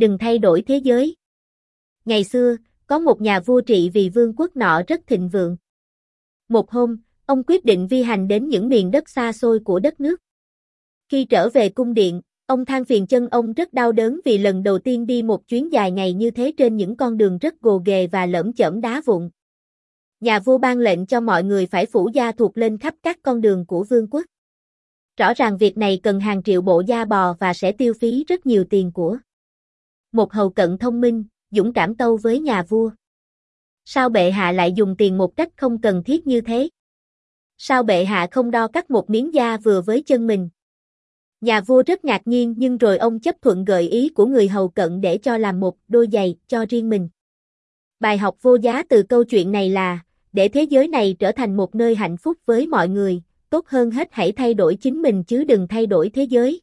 đừng thay đổi thế giới. Ngày xưa, có một nhà vua trị vì vương quốc nọ rất thịnh vượng. Một hôm, ông quyết định vi hành đến những miền đất xa xôi của đất nước. Khi trở về cung điện, ông than phiền chân ông rất đau đớn vì lần đầu tiên đi một chuyến dài ngày như thế trên những con đường rất gồ ghề và lởm chởm đá vụn. Nhà vua ban lệnh cho mọi người phải phủ da thuộc lên khắp các con đường của vương quốc. Rõ ràng việc này cần hàng triệu bộ da bò và sẽ tiêu phí rất nhiều tiền của. Một hầu cận thông minh, dũng cảm tâu với nhà vua. Sao bệ hạ lại dùng tiền một cách không cần thiết như thế? Sao bệ hạ không đo cắt một miếng da vừa với chân mình? Nhà vua rất ngạc nhiên nhưng rồi ông chấp thuận gợi ý của người hầu cận để cho làm một đôi giày cho riêng mình. Bài học vô giá từ câu chuyện này là, để thế giới này trở thành một nơi hạnh phúc với mọi người, tốt hơn hết hãy thay đổi chính mình chứ đừng thay đổi thế giới.